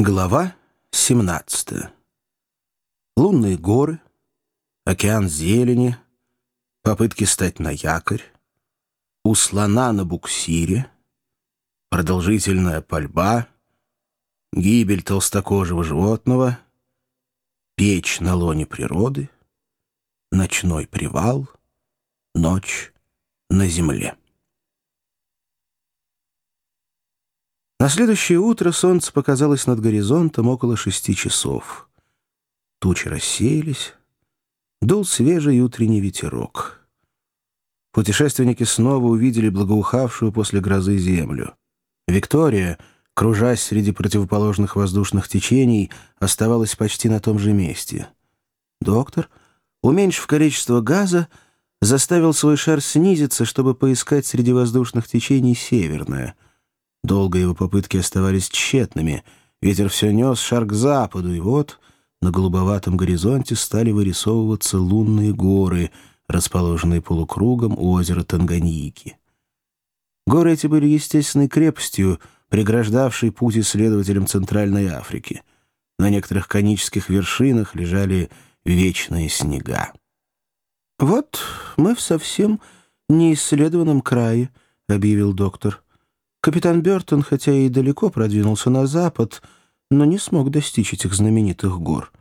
Глава 17. Лунные горы, океан зелени, попытки стать на якорь, у слона на буксире, продолжительная пальба, гибель толстокожего животного, печь на лоне природы, ночной привал, ночь на земле. На следующее утро солнце показалось над горизонтом около шести часов. Тучи рассеялись, дул свежий утренний ветерок. Путешественники снова увидели благоухавшую после грозы землю. Виктория, кружась среди противоположных воздушных течений, оставалась почти на том же месте. Доктор, уменьшив количество газа, заставил свой шар снизиться, чтобы поискать среди воздушных течений северное — Долго его попытки оставались тщетными. Ветер все нес шар к западу, и вот на голубоватом горизонте стали вырисовываться лунные горы, расположенные полукругом у озера Танганьики. Горы эти были естественной крепостью, преграждавшей путь исследователям Центральной Африки. На некоторых конических вершинах лежали вечные снега. «Вот мы в совсем неисследованном крае», — объявил доктор. Капитан Бертон, хотя и далеко продвинулся на запад, но не смог достичь этих знаменитых гор.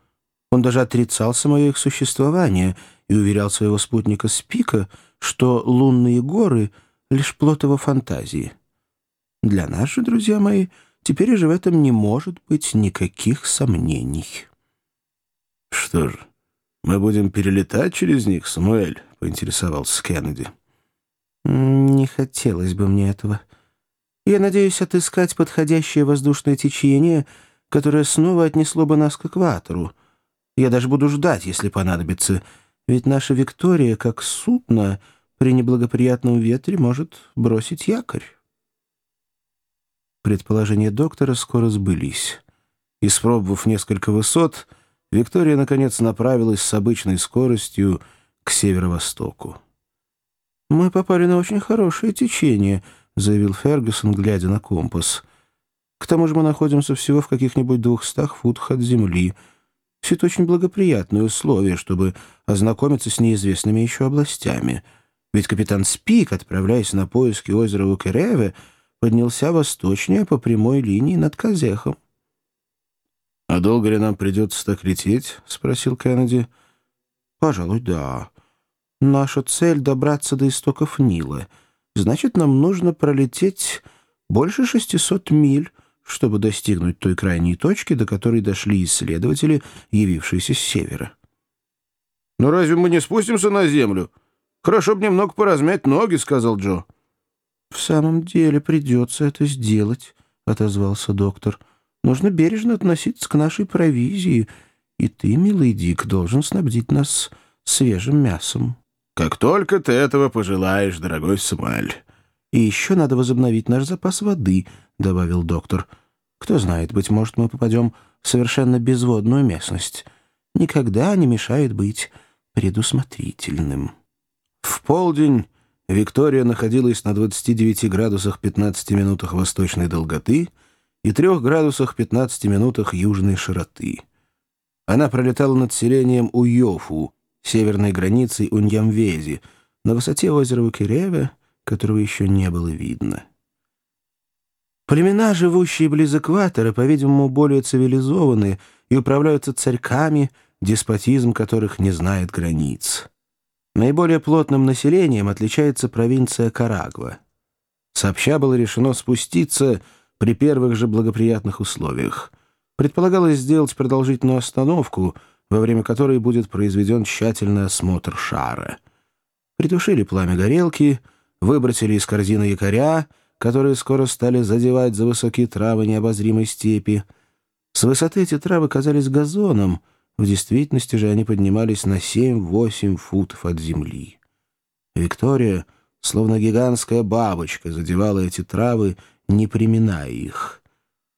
Он даже отрицал самое их существование и уверял своего спутника Спика, что лунные горы — лишь плод его фантазии. Для нас же, друзья мои, теперь уже в этом не может быть никаких сомнений. — Что ж, мы будем перелетать через них, Самуэль? — поинтересовался Кеннеди. — Не хотелось бы мне этого. — я надеюсь отыскать подходящее воздушное течение, которое снова отнесло бы нас к экватору. Я даже буду ждать, если понадобится, ведь наша Виктория, как судно, при неблагоприятном ветре может бросить якорь. Предположения доктора скоро сбылись. Испробовав несколько высот, Виктория, наконец, направилась с обычной скоростью к северо-востоку. «Мы попали на очень хорошее течение», заявил Фергюсон, глядя на компас. «К тому же мы находимся всего в каких-нибудь двухстах футах от земли. Все это очень благоприятные условия, чтобы ознакомиться с неизвестными еще областями. Ведь капитан Спик, отправляясь на поиски озера Укереве, поднялся восточнее по прямой линии над Казехом. «А долго ли нам придется так лететь?» — спросил Кеннеди. «Пожалуй, да. Наша цель — добраться до истоков Нила». Значит, нам нужно пролететь больше 600 миль, чтобы достигнуть той крайней точки, до которой дошли исследователи, явившиеся с севера. «Но разве мы не спустимся на землю? Хорошо бы немного поразмять ноги», — сказал Джо. «В самом деле придется это сделать», — отозвался доктор. «Нужно бережно относиться к нашей провизии, и ты, милый Дик, должен снабдить нас свежим мясом». «Как только ты этого пожелаешь, дорогой Самуэль». «И еще надо возобновить наш запас воды», — добавил доктор. «Кто знает, быть может, мы попадем в совершенно безводную местность. Никогда не мешает быть предусмотрительным». В полдень Виктория находилась на 29 градусах 15 минутах восточной долготы и 3 градусах 15 минутах южной широты. Она пролетала над селением Уйофу, северной границей Уньямвези, на высоте озера Укереве, которого еще не было видно. Племена, живущие близ экватора, по-видимому, более цивилизованы и управляются царьками, деспотизм которых не знает границ. Наиболее плотным населением отличается провинция Карагва. Сообща было решено спуститься при первых же благоприятных условиях. Предполагалось сделать продолжительную остановку — во время которой будет произведен тщательный осмотр шара. Притушили пламя горелки, выбросили из корзины якоря, которые скоро стали задевать за высокие травы необозримой степи. С высоты эти травы казались газоном, в действительности же они поднимались на 7-8 футов от земли. Виктория, словно гигантская бабочка, задевала эти травы, не приминая их.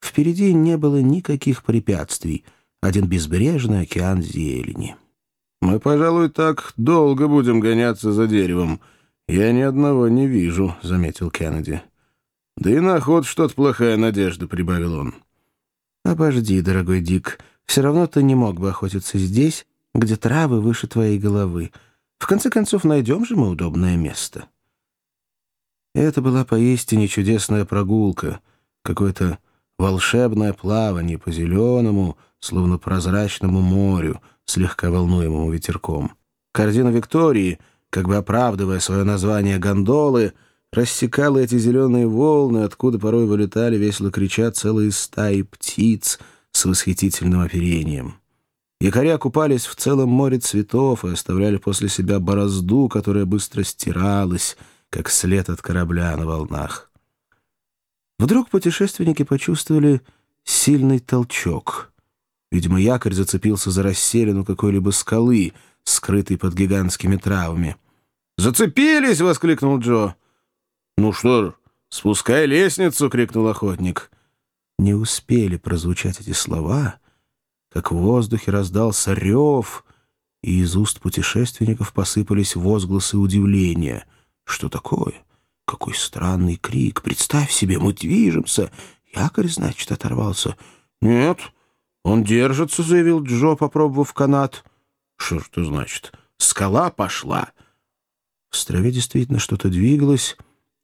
Впереди не было никаких препятствий — один безбрежный океан зелени. «Мы, пожалуй, так долго будем гоняться за деревом. Я ни одного не вижу», — заметил Кеннеди. «Да и на ход что-то плохая надежда», — прибавил он. «Обожди, дорогой Дик, все равно ты не мог бы охотиться здесь, где травы выше твоей головы. В конце концов, найдем же мы удобное место». Это была поистине чудесная прогулка, какое-то волшебное плавание по зеленому, словно прозрачному морю, слегка волнуемому ветерком. Корзина Виктории, как бы оправдывая свое название гондолы, рассекала эти зеленые волны, откуда порой вылетали, весело крича, целые стаи птиц с восхитительным оперением. Якоря купались в целом море цветов и оставляли после себя борозду, которая быстро стиралась, как след от корабля на волнах. Вдруг путешественники почувствовали сильный толчок. Видимо, якорь зацепился за расселину какой-либо скалы, скрытой под гигантскими травами. «Зацепились!» — воскликнул Джо. «Ну что ж, спускай лестницу!» — крикнул охотник. Не успели прозвучать эти слова, как в воздухе раздался рев, и из уст путешественников посыпались возгласы удивления. «Что такое? Какой странный крик! Представь себе, мы движемся! Якорь, значит, оторвался!» «Нет, он держится», — заявил Джо, попробовав канат. «Что ж это значит? Скала пошла!» В траве действительно что-то двигалось,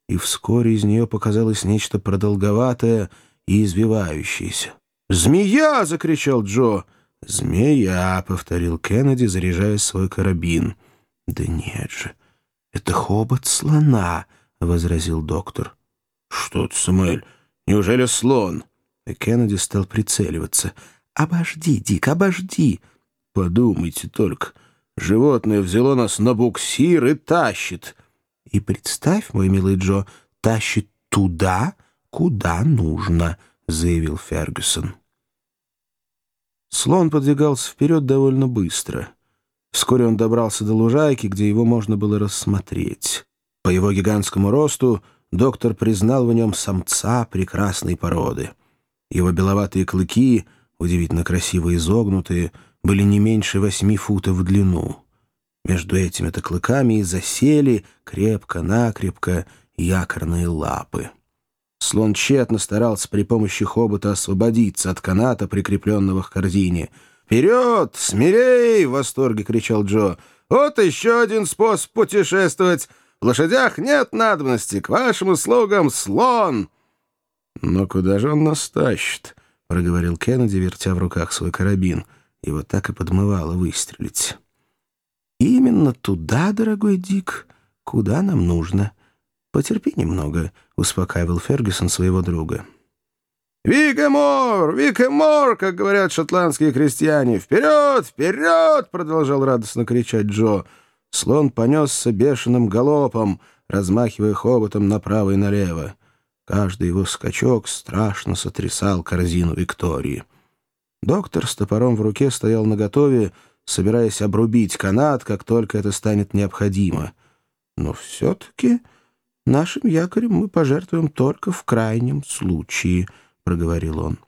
и вскоре из нее показалось нечто продолговатое и извивающееся. «Змея!» — закричал Джо. «Змея!» — повторил Кеннеди, заряжая свой карабин. «Да нет же, это хобот слона!» — возразил доктор. «Что ты, Самуэль, неужели слон?» И Кеннеди стал прицеливаться. «Обожди, Дик, обожди!» «Подумайте только, животное взяло нас на буксир и тащит!» И представь, мой милый Джо, тащит туда, куда нужно, — заявил Фергюсон. Слон подвигался вперед довольно быстро. Вскоре он добрался до лужайки, где его можно было рассмотреть. По его гигантскому росту доктор признал в нем самца прекрасной породы. Его беловатые клыки, удивительно красиво изогнутые, были не меньше восьми футов в длину. Между этими-то клыками и засели крепко-накрепко якорные лапы. Слон тщетно старался при помощи хобота освободиться от каната, прикрепленного к корзине. «Вперед! Смелей!» — в восторге кричал Джо. «Вот еще один способ путешествовать! В лошадях нет надобности, к вашим услугам слон!» «Но куда же он нас тащит?» — проговорил Кеннеди, вертя в руках свой карабин. Его так и подмывало выстрелить. «Именно туда, дорогой Дик, куда нам нужно. Потерпи немного», — успокаивал Фергюсон своего друга. «Викэмор! Викэмор!» — как говорят шотландские крестьяне. «Вперед! Вперед!» — продолжал радостно кричать Джо. Слон понесся бешеным галопом, размахивая хоботом направо и налево. Каждый его скачок страшно сотрясал корзину Виктории. Доктор с топором в руке стоял наготове, собираясь обрубить канат, как только это станет необходимо. Но все-таки нашим якорем мы пожертвуем только в крайнем случае, — проговорил он.